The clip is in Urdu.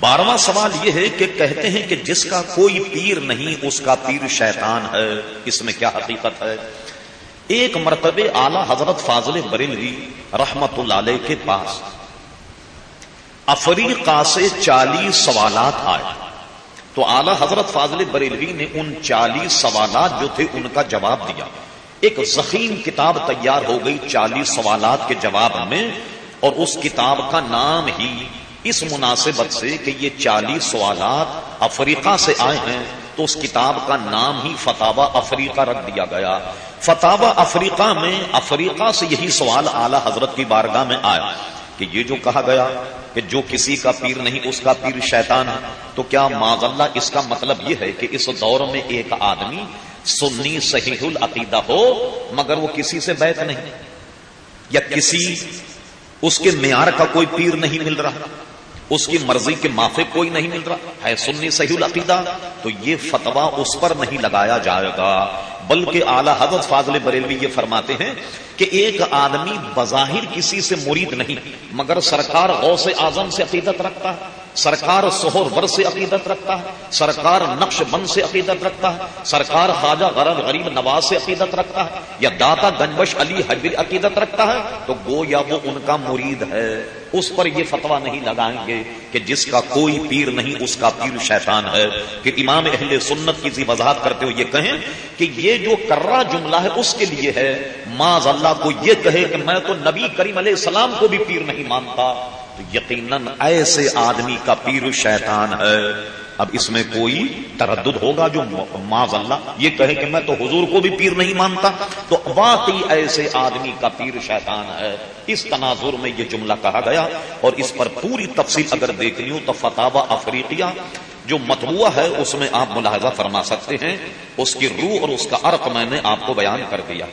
بارہواں سوال یہ ہے کہ کہتے ہیں کہ جس کا کوئی پیر نہیں، اس کا پیر شیطان ہے۔ اس میں کیا حقیقت ہے؟ ایک مرتبہ اعلی حضرت فاضل بریلوی رحمت اللہ علیہ کے پاس افریقہ سے چالیس سوالات آئے۔ تو اعلی حضرت فاضل بریلوی نے ان چالیس سوالات جو تھے، ان کا جواب دیا۔ ایک زخیم کتاب تیار ہو گئی چالیس سوالات کے جواب میں، اور اس کتاب کا نام ہی اس مناسبت سے کہ یہ چالیس سوالات افریقہ سے آئے ہیں، تو اس کتاب کا نام ہی فتح افریقہ رکھ دیا گیا۔ فتح افریقہ میں، افریقہ سے یہی سوال اعلی حضرت کی بارگاہ میں آیا کہ یہ جو کہا گیا کہ جو کسی کا پیر نہیں، اس کا پیر شیطان ہے، تو کیا ماض اللہ اس کا مطلب یہ ہے کہ اس دور میں ایک آدمی سنی صحیح العقیدہ ہو مگر وہ کسی سے بیت نہیں، یا کسی اس کے معیار کا کوئی پیر نہیں مل رہا؟ اس کی مرضی کے معافی کوئی نہیں مل رہا۔ ہے سنی صحیح العقیدہ۔ تو یہ فتوا اس پر نہیں لگایا جائے گا۔ بلکہ اعلی حضرت فاضل بریلوی یہ فرماتے ہیں کہ ایک آدمی بظاہر کسی سے مرید نہیں، مگر سرکار غوث اعظم سے عقیدت رکھتا ہے۔ سرکار سہور ور سے عقیدت رکھتا ہے، سرکار نقش بند سے عقیدت رکھتا ہے، سرکار خواجہ غرب غریب نواز سے عقیدت رکھتا ہے، یا داتا گنبش علی حجر عقیدت رکھتا ہے، تو گو یا وہ ان کا مرید ہے۔ اس پر یہ فتوا نہیں لگائیں گے کہ جس کا کوئی پیر نہیں، اس کا پیر شیطان ہے۔ کہ امام اہل سنت کی وضاحت کرتے ہوئے یہ کہیں کہ یہ جو کرا جملہ ہے، اس کے لیے ہے۔ ماض اللہ کو یہ کہے کہ میں تو نبی کریم علیہ السلام کو بھی پیر نہیں مانتا۔ تو یقیناً ایسے آدمی کا پیر شیطان ہے۔ اب اس میں کوئی تردد ہوگا جو معذ اللہ، یہ کہے کہ میں تو حضور کو بھی پیر نہیں مانتا۔ تو واقعی ایسے آدمی کا پیر شیطان ہے۔ اس تناظر میں یہ جملہ کہا گیا اور اس پر پوری تفصیل اگر دیکھنی ہو تو فتح افریقیہ جو متبوع ہے، اس میں آپ ملاحظہ فرما سکتے ہیں۔ اس کی روح اور اس کا عرق میں نے آپ کو بیان کر دیا۔